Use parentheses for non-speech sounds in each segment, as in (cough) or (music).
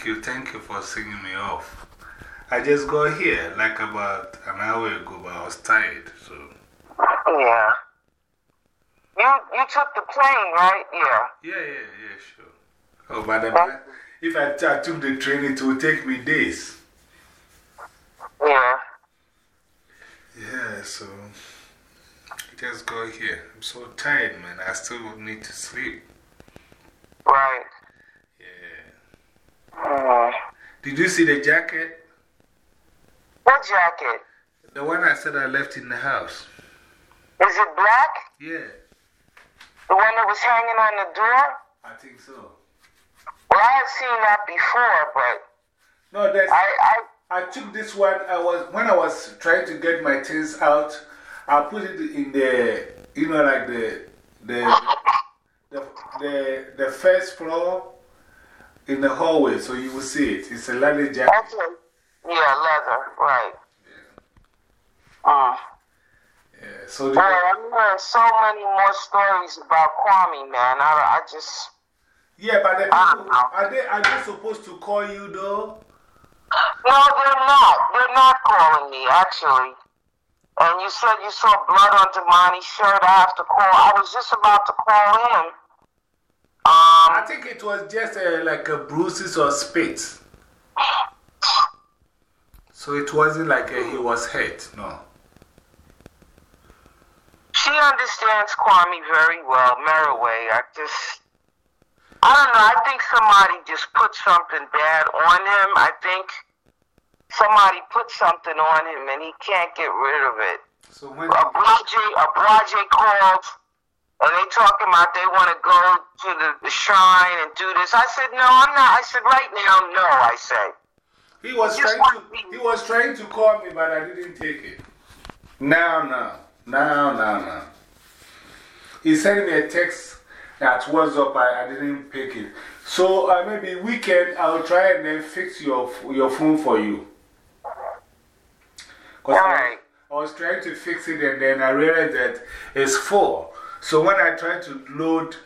Thank you, thank you for singing me off. I just got here like about an hour ago, but I was tired, so. Yeah. You, you took the plane, right? Yeah. Yeah, yeah, yeah, sure. Oh, but the, if I, I took the train, it would take me days. Yeah. Yeah, so. I just got here. I'm so tired, man. I still need to sleep. Right. Yeah. Uh, Did you see the jacket? what jacket? The one I said I left in the house. Is it black? Yeah, The one that was hanging on the door? I think so. Well, I had seen that before, but No, that's. I, I, I took this one. I was when I was trying to get my things out. I put it in the, you know, like the, the, the, the, the first floor in the hallway, so you will see it. It's a leather jacket. okay. Yeah, leather, right. Uh. Yeah, so I'm hearing so many more stories about Kwame, man. I, I just. yeah, but the Ah, people, are they, are they supposed to call you though? No, they're not. They're not calling me, actually. And you said you saw blood on Damani's shirt. I have to call. I was just about to call him. I think it was just uh, like a bruises or spits. So it wasn't like uh, he was hurt, no. she understands Kwame very well, Merriway. I just. I don't know. I think somebody just put something bad on him. I think somebody put something on him and he can't get rid of it. So when. Abraje, Abraje called and they talking about they want to go to the, the shrine and do this. I said, no, I'm not. I said, right now, no, I said. He was, trying to, he was trying to call me, but I didn't take it. No, no, no, no, no. He sent me a text that was up, I, I didn't pick it. So uh, maybe weekend I'll try and then fix your, your phone for you. Because I, I was trying to fix it and then I realized that it's full. So when I tried to load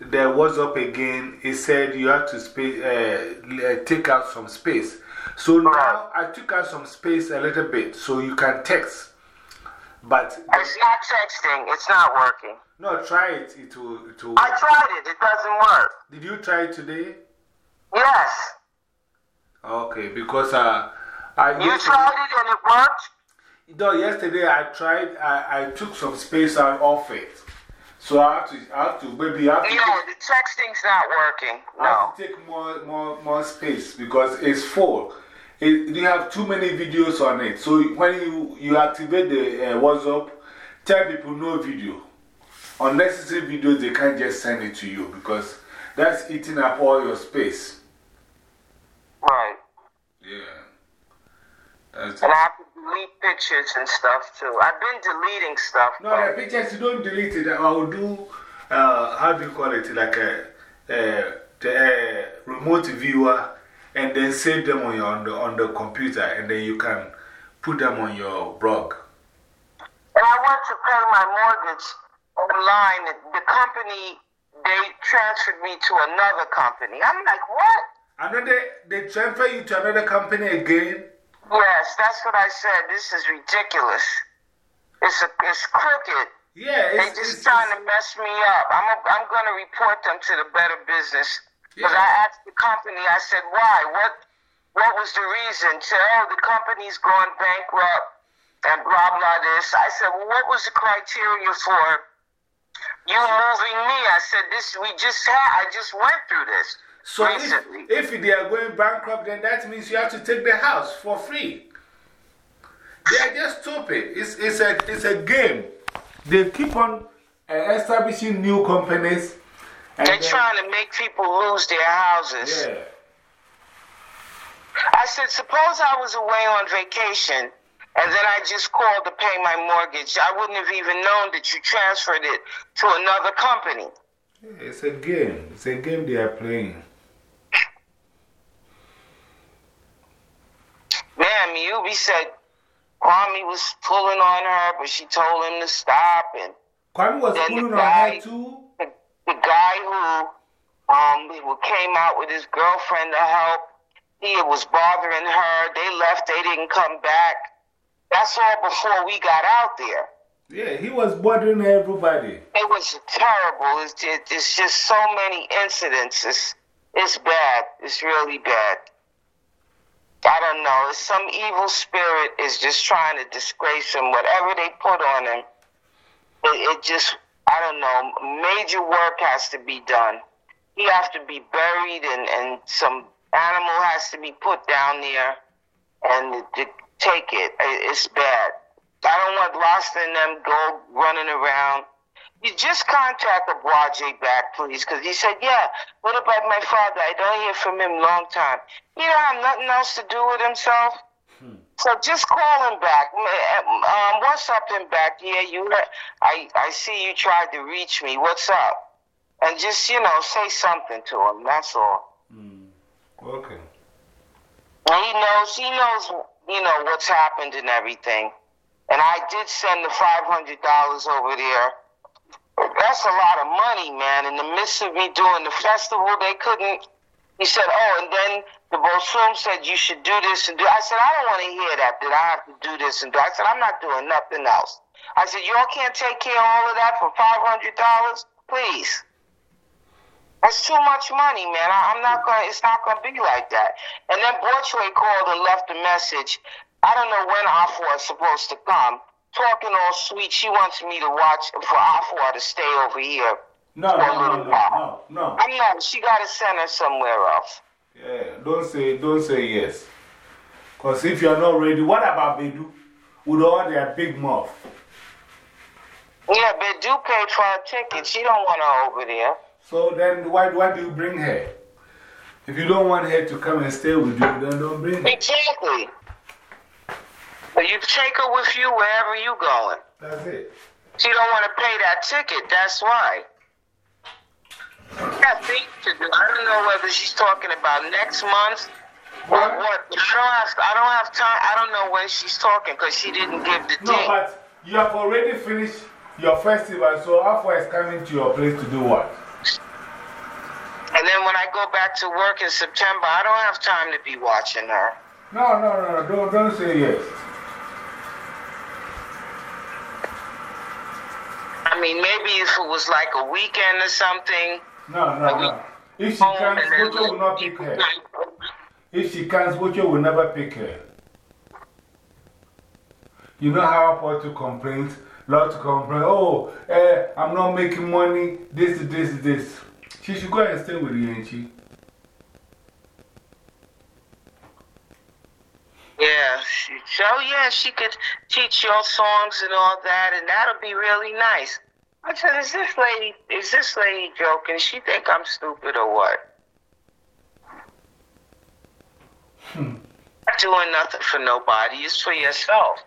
the WhatsApp again, it said you have to space, uh, take out some space. So now I took out some space a little bit so you can text. But It's not texting. It's not working. no, try it. It will, it will. I tried it. It doesn't work. Did you try it today? Yes. Okay, because uh, I You tried it and it worked? No, yesterday I tried, I, I took some space out of it. So I have to, I have to, maybe I have to, No, take, the texting's not working. I have to take more, more, more space because it's full. It, you have too many videos on it. So when you, you activate the uh, WhatsApp, tell people no video. Unnecessary videos, they can't just send it to you because that's eating up all your space. Right. Yeah. That's And I delete pictures and stuff too. I've been deleting stuff. No, the pictures, you don't delete it. I will do, uh, how do you call it? Like a, uh, the uh, remote viewer and then save them on, your, on, the, on the computer and then you can put them on your blog. And I went to pay my mortgage online. The company, they transferred me to another company. I'm like, what? Another, they transfer you to another company again? Yes, that's what I said. This is ridiculous. It's, a, it's crooked. Yeah, They it's, just it's, trying to mess me up. I'm, a, I'm going to report them to the Better Business. Because Yeah. I asked the company, I said, why? What What was the reason? Said, oh, the company's going bankrupt and blah, blah, this. I said, well, what was the criteria for you moving me? I said, this, we just had, I just went through this so recently. if, if they are going bankrupt, then that means you have to take the house for free. They are just stupid. It's, it's, a, it's a game. They keep on uh, establishing new companies. They're trying to make people lose their houses. Yeah. I said, suppose I was away on vacation and then I just called to pay my mortgage. I wouldn't have even known that you transferred it to another company. Yeah, It's a game. It's a game they are playing. Man, Yubi said Kwame was pulling on her, but she told him to stop. And Kwame was pulling on guy- her too. the, the guy who Um, came out with his girlfriend to help. He was bothering her. They left. They didn't come back. That's all before we got out there. Yeah, he was bothering everybody. It was terrible. It's just, it's just so many incidents. It's, it's bad. It's really bad. I don't know. Some evil spirit is just trying to disgrace him. Whatever they put on him, it, it just, I don't know. Major work has to be done. He has to be buried, and, and some animal has to be put down there and to take it. It's bad. I don't want Rasta and them go running around. You just contact Abuaje back, please, because he said, yeah, what about my father? I don't hear from him long time. He don't have nothing else to do with himself. Hmm. So just call him back. Um, what's up, him back? Yeah, you. I I see you tried to reach me. What's up? And just you know, say something to him. That's all. Hmm. Okay. And he knows. He knows. You know what's happened and everything. And I did send the five hundred dollars over there that's a lot of money, man. In the midst of me doing the festival, they couldn't. He said, "Oh," and then the Bosum said, "You should do this and do." I said, "I don't want to hear that. That I have to do this and do." I said, "I'm not doing nothing else." I said, "Y'all can't take care of all of that for five hundred dollars, please." That's too much money, man. I, am not gonna. It's not gonna be like that. And then Borchway called and left a message. I don't know when Afua is supposed to come talking all sweet. She wants me to watch for Afua to stay over here. No, no, no, no, no, no. I know. She got to send her somewhere else. Yeah, don't say, don't say yes. Because if you're not ready, what about Bedu? With all their big mouth? Yeah, Bedu paid for her ticket. She don't want her over there. So then why, why do you bring her? If you don't want her to come and stay with you, then don't bring her. Exactly. You take her with you wherever you going. That's it. She don't want to pay that ticket. That's why. Got things to do. I don't know whether she's talking about next month or what. I don't have. I don't have time. I don't know when she's talking because she didn't give the no, date. No, but you have already finished your festival, so Afua is coming to your place to do what? And then when I go back to work in September, I don't have time to be watching her. No, no, no, no. Don't, don't say yes. I mean, maybe if it was like a weekend or something. No, no, no. If she can't, Bocho will not pick her. If she can't, Bocho will never pick her. You know how I to complain? Lot to complain. Oh, eh, I'm not making money. This, this, this. She should go and stay with you, ain't she? Yeah, she, so yeah, she could teach your songs and all that, and that'll be really nice. I said, is this lady, is this lady joking? She think I'm stupid or what? Hmm. Not doing nothing for nobody. It's for yourself.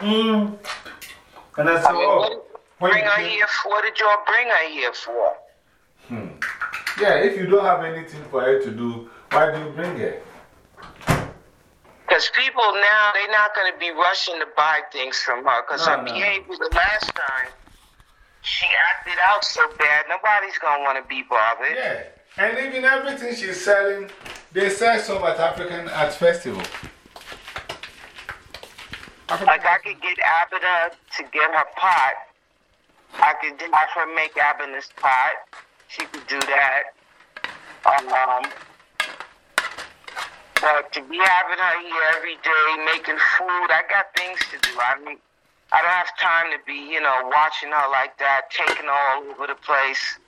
Hmm. And that's I mean, oh, what, bring her here for, what did y'all bring her here for? Hmm. Yeah, if you don't have anything for her to do, why do you bring her? Because people now, they're not going to be rushing to buy things from her. Because no, her no. behavior the last time, she acted out so bad, nobody's going to want to be bothered. Yeah. And even everything she's selling, they sell some at African Arts Festival. Like I could get Abida to get her pot. I could have her make Abida's pot. She could do that. Um, but to be having her here every day, making food, I got things to do. I mean, I don't have time to be, you know, watching her like that, taking her all over the place.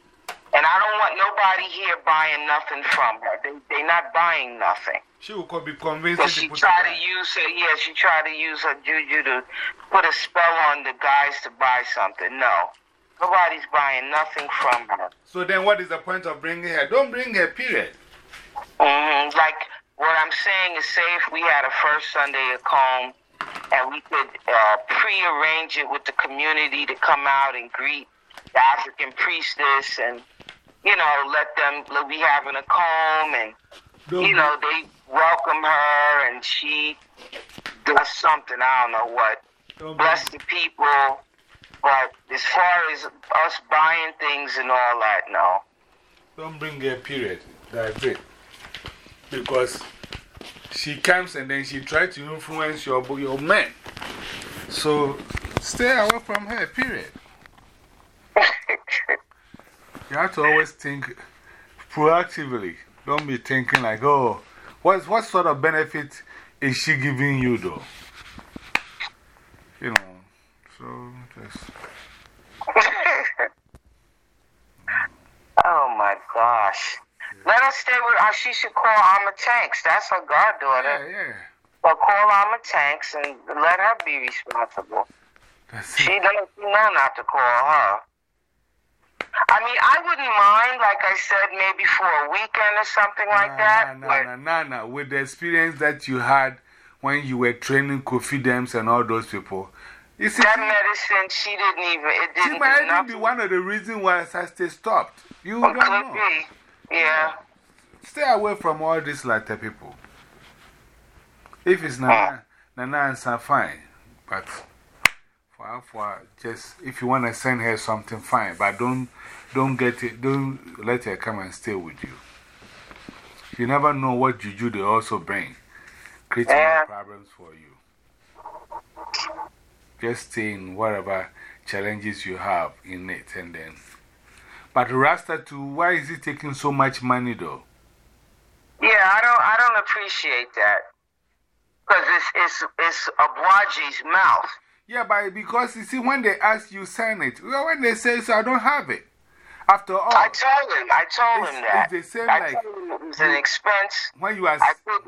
And I don't want nobody here buying nothing from her. They, they're not buying nothing. She will be convinced. She try to use her, yeah, she try to use her juju to put a spell on the guys to buy something. No. Nobody's buying nothing from her. So then what is the point of bringing her? Don't bring her, period. -hmm. Like, what I'm saying is, say if we had a first Sunday at home and we could uh, pre-arrange it with the community to come out and greet the African priestess and, you know, let them let be having a comb and, you know, they welcome her and she does something, I don't know what, bless the people. But as far as us buying things and all that, no. Don't bring a period. That's it. Because she comes and then she tries to influence your, your men. So stay away from her, period. you have to always think proactively. Don't be thinking like, oh, what, what sort of benefit is she giving you, though? You know, so just. (laughs) oh my gosh. Let her stay with her. She should call Alma Tanks. That's her goddaughter. Yeah, yeah. But call Alma Tanks and let her be responsible. That's She it. doesn't know not to call her. I mean, I wouldn't mind, like I said, maybe for a weekend or something like that. Nah, nah, nah, nah, nah. With the experience that you had when you were training Kofi Dems and all those people. You see, That medicine, she didn't even, it she didn't might even be one of the reasons why Saste stopped. You don't know. be. Yeah. Stay away from all these latter people. If it's Nana, ah. Nana answer, fine. But for, for just, if you want to send her something, fine. But don't, don't get it, don't let her come and stay with you. You never know what juju they also bring, creating Yeah. problems for you. Just stay in whatever challenges you have in it and then. But Rasta too, why is he taking so much money though? Yeah, I don't, I don't appreciate that. Because it's, it's, it's Abwaji's mouth. Yeah, but because you see, when they ask you sign it, well, when they say so, I don't have it. After all, I told him, I told It's- him that. it's the same I like- told him it was an expense. when you, are,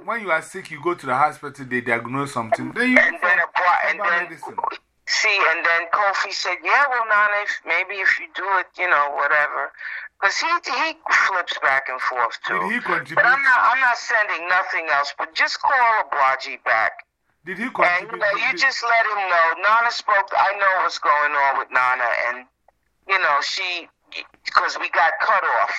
when you are sick, you go to the hospital, they diagnose something. Then you And then, Abwa- and then, medicine. See, and then Kofi said, yeah, well, Nana, if, maybe if you do it, you know, whatever. Because he, he flips back and forth, too. Did he contribute? But? I'm not, I'm not sending nothing else, but just call Abwaji back. Did he contribute? And, you know, you just let him know. Nana spoke, I know what's going on with Nana, and, you know, she, because we got cut off.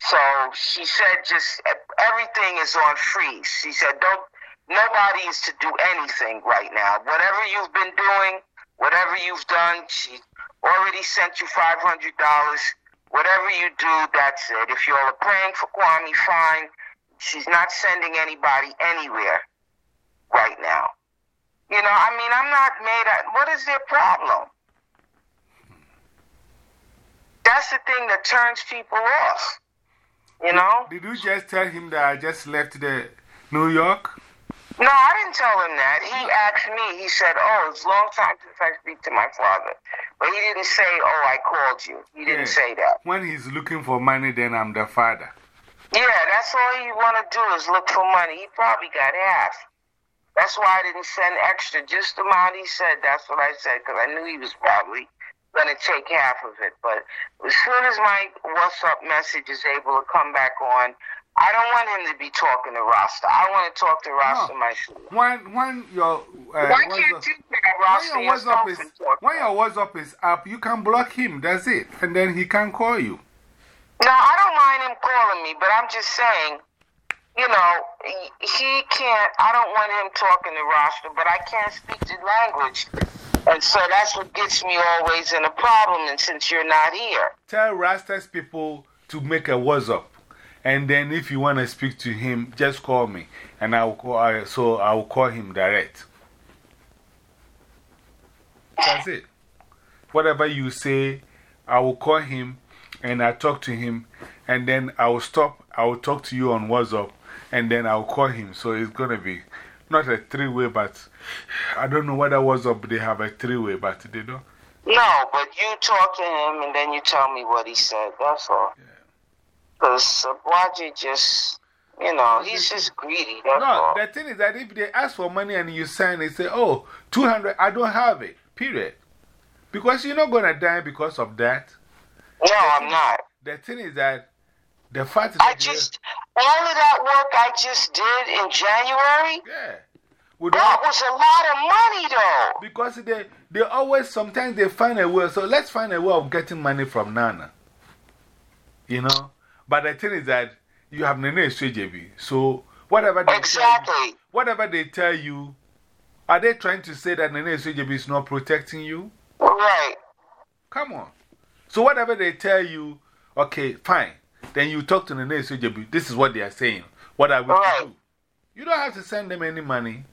So she said, just everything is on freeze. She said, don't, nobody is to do anything right now. Whatever you've been doing, whatever you've done, she already sent you $500. Whatever you do, that's it. If you're praying for Kwame, fine. She's not sending anybody anywhere right now. You know, I mean, I'm not made at, what is their problem? That's the thing that turns people off. You know? Did you just tell him that I just left the New York? No, I didn't tell him that. He asked me, he said, Oh, it's a long time since I speak to my father. But he didn't say, Oh, I called you. He didn't Yeah. say that. When he's looking for money, then I'm the father. Yeah, that's all he want to do is look for money. He probably got half. That's why I didn't send extra. Just the amount he said, that's what I said, because I knew he was probably going to take half of it. But as soon as my WhatsApp message is able to come back on, I don't want him to be talking to Rasta. I want to talk to Rasta No. myself. When, when your, uh, Why can't you get Rasta when your, WhatsApp is, when your? WhatsApp is up, you can block him. That's it. And then he can call you. No, I don't mind him calling me, but I'm just saying, you know, he, he can't. I don't want him talking to Rasta, but I can't speak the language, and so that's what gets me always in a problem. And since you're not here, Tell Rastas people to make a WhatsApp. And then if you want to speak to him, just call me. And I'll call, I, so I'll call him direct. That's it. Whatever you say, I will call him and I talk to him. And then I will stop. I will talk to you on WhatsApp. And then I'll call him. So it's going to be not a three way, but I don't know whether WhatsApp they have a three way, but they don't. no, but you talk to him, and then you tell me what he said. That's all. Because Sabwaji just, you know, he's just greedy. No, all. the thing is that if they ask for money and you sign, they say, oh, 200, I don't have it, period. Because you're not going to die because of that. no, I'm not. The thing is that the fact that I just all of that work I just did in January. yeah. That was a lot of money, though. because they, they always, sometimes they find a way. So let's find a way of getting money from Nana. You know? But the thing is that you have Nene JB. So whatever they, tell you, Exactly. whatever they tell you, are they trying to say that Nene JB is not protecting you? Right. Come on. So, whatever they tell you, okay, fine. then you talk to the next OJB. This is what they are saying. What are we Right. to do? You don't have to send them any money.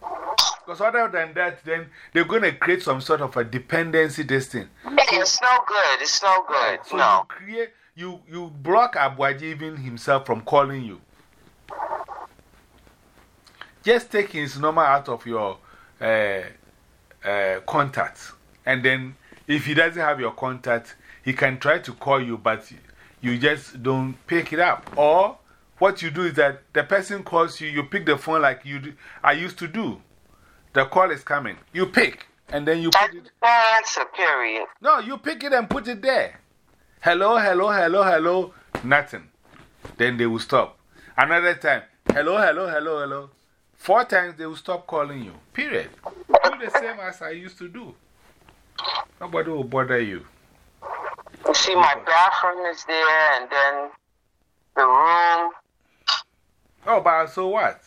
Because other than that, then they're going to create some sort of a dependency this thing. It's no good. It's no good. So no. you create, you, you block Abuaji even himself from calling you. Just take his number out of your uh, uh, contacts. And then if he doesn't have your contact, he can try to call you, but you just don't pick it up. Or what you do is that the person calls you, you pick the phone like you do, I used to do. The call is coming. You pick, and then you put it. answer, period. No, you pick it and put it there. Hello, hello, hello, hello. Nothing. Then they will stop. Another time. Hello, hello, hello, hello. Four times they will stop calling you. Period. Do the same as I used to do. Nobody will bother you. You see, my bathroom is there, and then the room. Oh, but so what?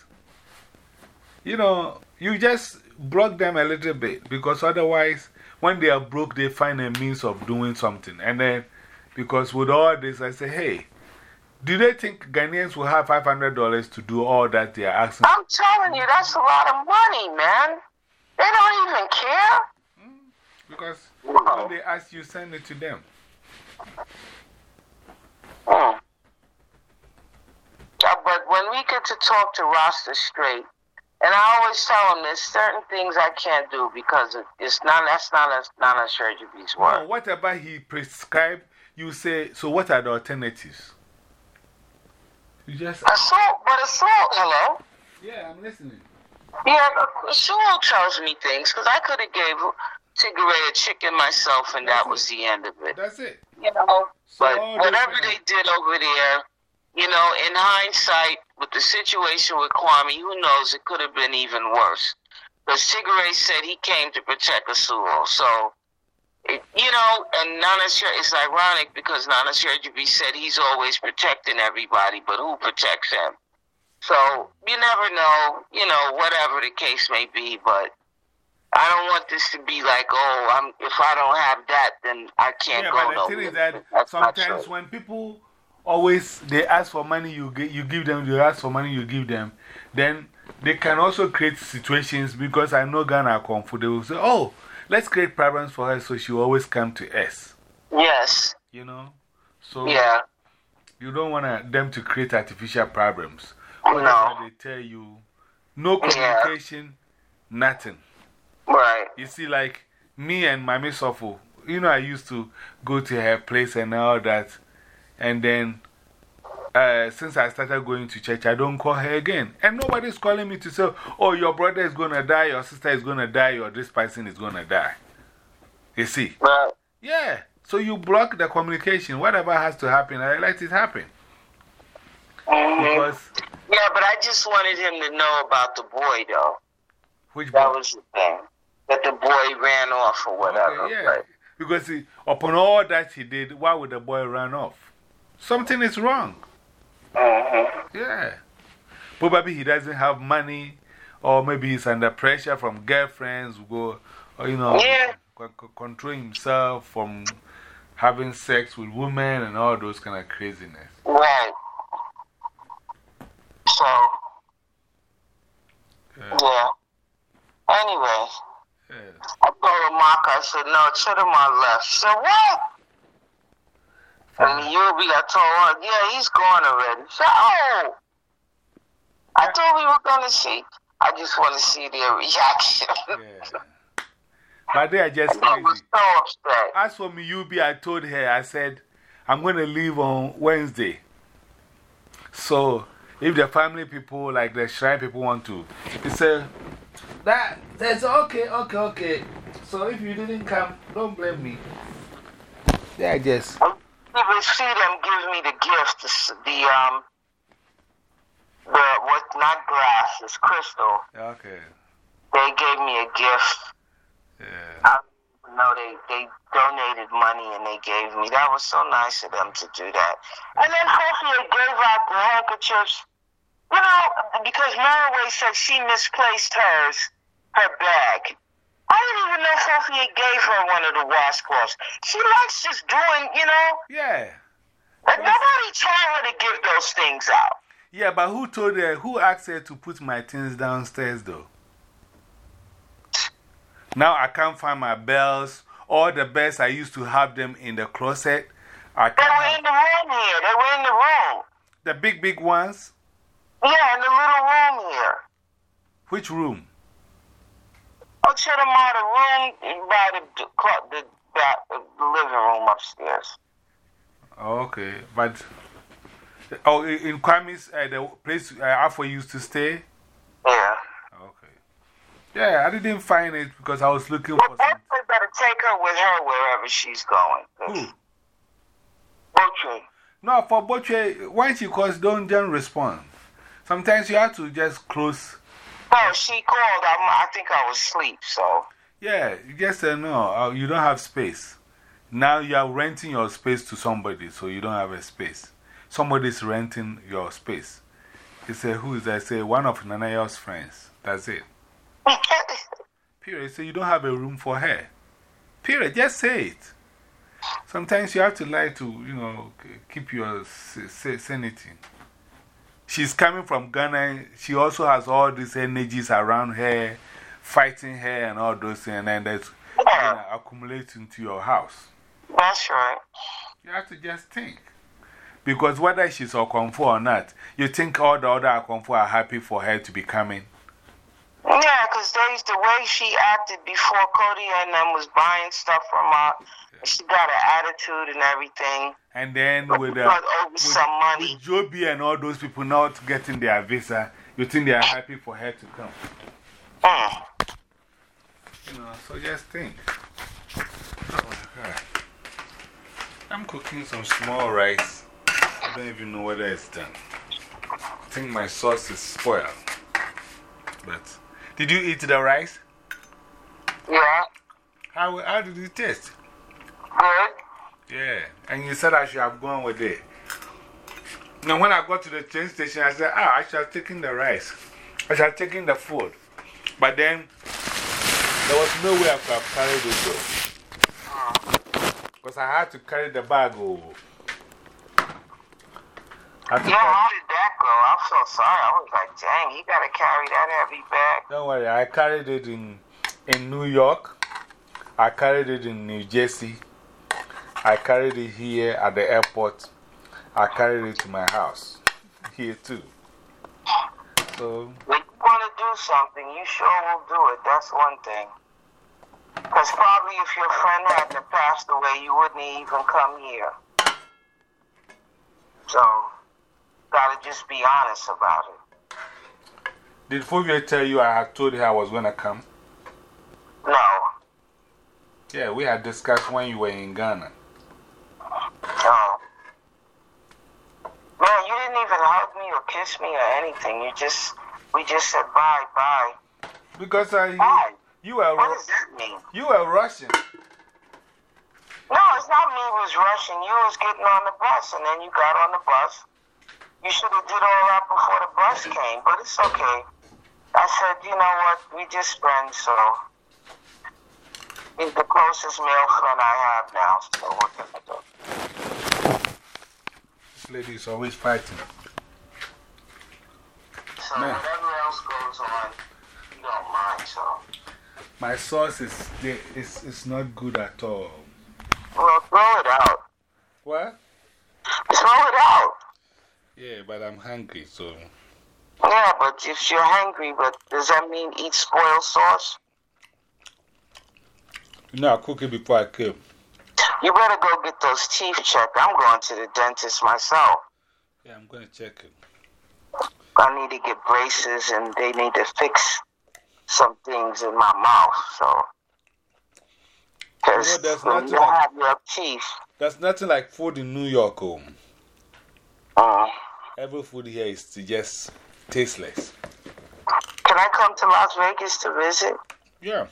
You know, you just block them a little bit because otherwise, when they are broke, they find a means of doing something. And then, because with all this, I say, hey, do they think Ghanaians will have $500 to do all that they are asking? I'm telling you, that's a lot of money, man. They don't even care. Because Wow. when they ask you, send it to them. Hmm. Yeah, but when we get to talk to Rasta straight, and I always tell them there's certain things I can't do because it's not, that's not a, not a surgery's No, work. whatever he prescribed, you say, so what are the alternatives? You just, Assault, but assault, hello? yeah, I'm listening. Yeah, assault tells me things because I could have gave Tigray a chicken myself and that was the end of it. That's it. You know, So but whatever they did over there, you know, in hindsight, with the situation with Kwame, who knows, it could have been even worse. Because Tigray said he came to protect Asuo. So, it, you know, and Nana Sher- it's ironic because Nana Sherjibi said he's always protecting everybody, but who protects him? So, you never know, you know, whatever the case may be, but I don't want this to be like, oh, I'm, if I don't have that, then I can't Yeah, go but the thing is that sometimes when people always they ask for money, you, gi- you give them, they ask for money, you give them, then they can also create situations because I know Ghana Kung Fu, they will say, oh, let's create problems for her so she always come to us. Yes. You know? So Yeah. you don't want them to create artificial problems. No. Whatever they tell you, no communication, nothing. Right. You see, like me and Mami Sofo, you know, I used to go to her place and all that. And then, uh, since I started going to church, I don't call her again. And nobody's calling me to say, oh, your brother is going to die, your sister is going to die, or this person is going to die. You see? Yeah. So you block the communication. Whatever has to happen, I let it happen. Mhm. Because, Yeah, but I just wanted him to know about the boy, though. which That was the thing. That the boy ran off or whatever. Okay, yeah. but- Because he, upon all that he did, why would the boy run off? Something is wrong. Mhm. Yeah. Probably he doesn't have money, or maybe he's under pressure from girlfriends, go, or, you know, Yeah. con- con- control himself from having sex with women and all those kind of craziness. Right. So, Yeah. yeah. Anyway, Yeah. I told Mark, I said, no, Chidamar left. So, what? And Yubi, I told her, yeah, he's gone already. Said, oh. I thought we were going to see. I just want to see their (laughs) reaction. Yeah. But they are just I was crazy. so upset. As for me, Yubi, I told her, I said, I'm going to leave on Wednesday. So, if the family people, like the shrine people, want to, he said, that, that's okay, okay, okay. So, if you didn't come, don't blame me. They are just, You will see them give me the gift, the, the um, the, what, not glass, it's crystal. okay. They gave me a gift. Yeah. I no, they, they donated money and they gave me. That was so nice of them to do that. And then Sophia gave out the handkerchiefs. You know, because Maraway said she misplaced hers, her bag. I didn't even know Sophia gave her one of the washcloths. She likes just doing, you know, Yeah. that nobody told her to give those things out. Yeah, but who told her, who asked her to put my things downstairs though? Now I can't find my bells. All the bells I used to have them in the closet. I They were in the room here. They were in the room. the big, big ones. Yeah, in the little room here. Which room? Oh, to the out the room by the, the, the, living room upstairs. Okay, but. Oh, in Kwame's, uh, the place uh, Afro used to stay? Yeah. Okay. Yeah, I didn't find it because I was looking Well, for Butcher some. better take her with her wherever she's going. Who? Butcher. No, for Boche, once she calls, don't just respond. Sometimes you have to just close. Oh, she called. I'm, I think I was asleep, so. Yeah, you just say no, uh, you don't have space. Now you are renting your space to somebody, so you don't have a space. Somebody's renting your space. He said, Who is that? I say, One of Nanaya's friends. That's it. (laughs) Period. So you don't have a room for her. Period. Just say it. Sometimes you have to lie to, you know, keep your sanity. She's coming from Ghana. She also has all these energies around her, fighting her and all those things. And then that's going to accumulate into your house. That's right. You have to just think. Because whether she's a comfort or not, you think all the other comfort are happy for her to be coming. Yeah, because there's the way she acted before Cody and them was buying stuff from her. She got an attitude and everything. And then with, uh, with, some money. with Joby and all those people not getting their visa, you think they are happy for her to come. Mm. You know, so just think. Oh my God. I'm cooking some small rice. I don't even know whether it's done. I think my sauce is spoiled. But did you eat the rice? Yeah. How, how did it taste? Good. Yeah, and you said I should have gone with it. Now, when I got to the train station, I said, ah, I should have taken the rice. I should have taken the food. But then, there was no way I could have carried it though. Because I had to carry the bag over. Yeah, how did that go? I'm so sorry. I was like, dang, you got to carry that heavy bag. Don't worry, I carried it in, in New York. I carried it in New Jersey. I carried it here at the airport. I carried it to my house here too. So, When you want to do something, you sure will do it. That's one thing. Because probably if your friend hadn't passed away, you wouldn't even come here. So, gotta just be honest about it. did Fovia tell you I had told her I was going to come? No. Yeah, we had discussed when you were in Ghana. No. Man, you didn't even hug me or kiss me or anything. You just, we just said bye, bye. Because uh, Bye. you, were, What does that mean? you were Russian. No, it's not me who was rushing. You was getting on the bus, and then you got on the bus. You should have did all that before the bus came, but it's okay. I said, you know what? We just friends, so he's the closest male friend I have now. So what can I do? This lady is always fighting. So Man. whatever else goes on, you don't mind. So My sauce is, is, is not good at all. well, throw it out. What? Throw it out. Yeah, but I'm hungry, so. Yeah, but if you're hungry, but does that mean eat spoiled sauce? No, I cook it before I came. You better go get those teeth checked. I'm going to the dentist myself. Yeah, I'm going to check it. I need to get braces and they need to fix some things in my mouth. So, because You know, there's when nothing you like- have your teeth, There's nothing like food in New York. Oh. uh, Every food here is just tasteless. can I come to Las Vegas to visit? Yeah,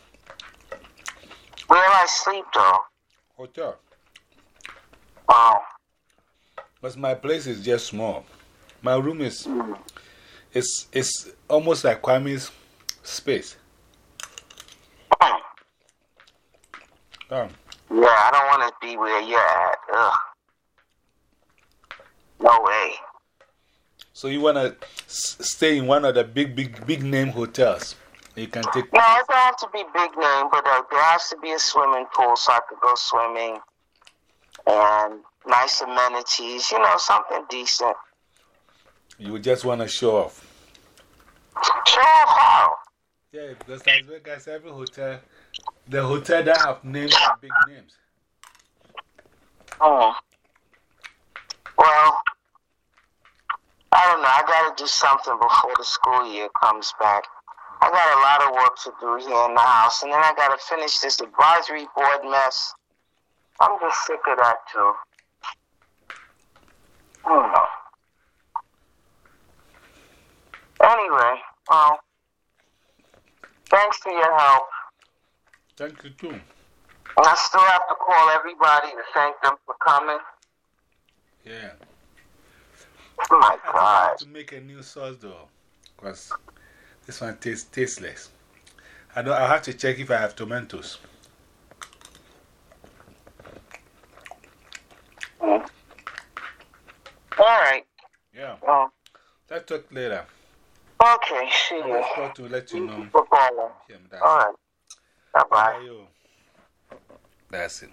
Where I sleep though? hotel. Wow. But my place is just small. My room is it's, it's almost like Kwame's space. Um, yeah. I don't want to be where you're at. Ugh. No way. So you want to stay in one of the big, big, big name hotels? You can take. No, it don't have to be big name, but uh, there has to be a swimming pool so I could go swimming and nice amenities, you know, something decent. You just want to show off. Show off how? Yeah, because Las Vegas, every hotel, the hotel that have names are big names. Oh. Well, I don't know. I got to do something before the school year comes back. I got a lot of work to do here in the house, and then I got to finish this advisory board mess. I'm just sick of that, too. Oh. Anyway, well, thanks for your help. Thank you, too. I still have to call everybody to thank them for coming. Yeah. Oh my I God. have to make a new sauce, though, because this one tastes tasteless. I don't, I'll have to check if I have tomatoes. Mm. All right. Yeah. Well, Let's talk later. okay. See I you. just got to let you know. All right. Bye bye. That's it.